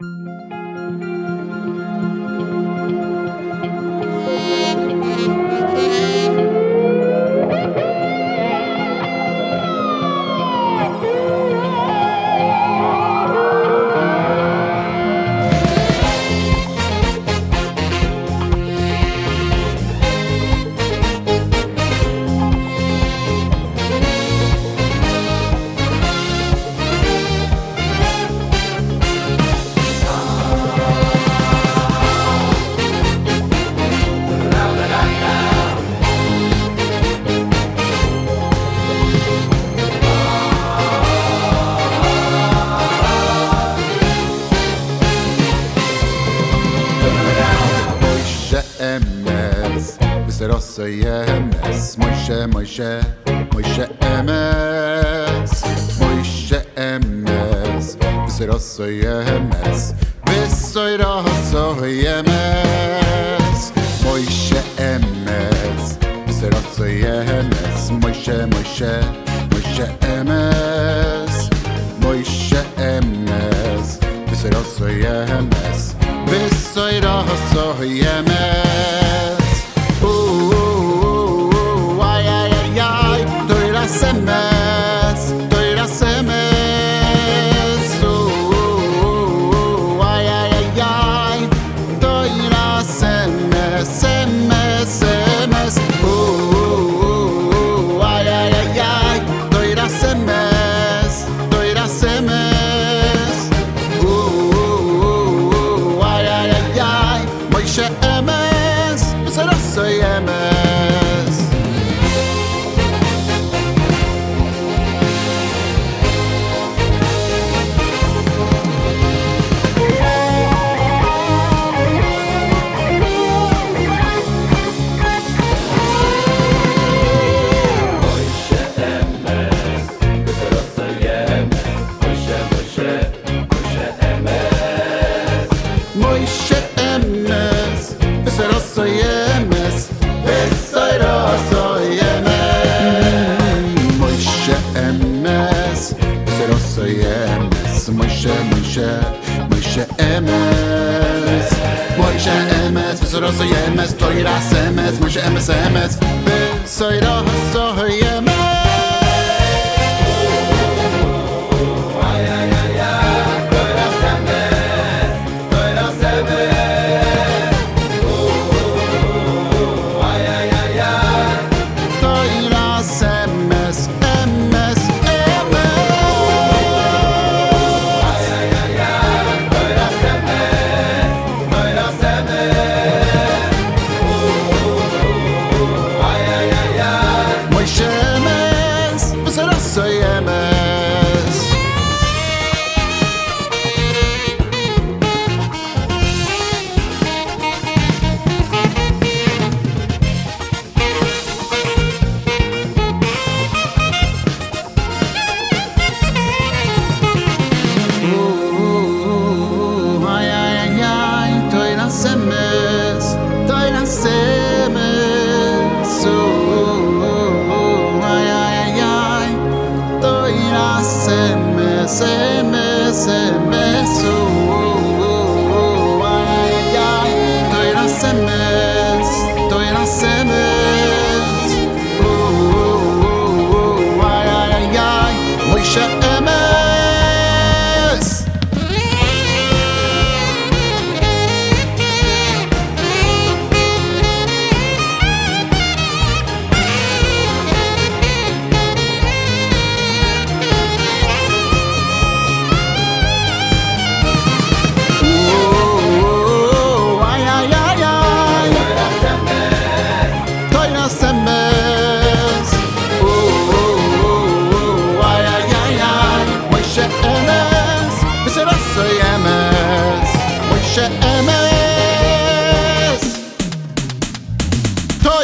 Música nasıl yemez. Mışe mışe mışe emez. Mışe emez. Bizi nasıl yemez. Bizi nasıl yemez. Mışe emez. Bizi nasıl yemez. Mışe mışe mışe emez. Mışe emez. Bizi yemez. Bizi nasıl yemez. I'm Shemesh. moyshe emes moyshe emes bis roso yemes toyra semes moyshe emes emes bis soira so yemes me m e s t o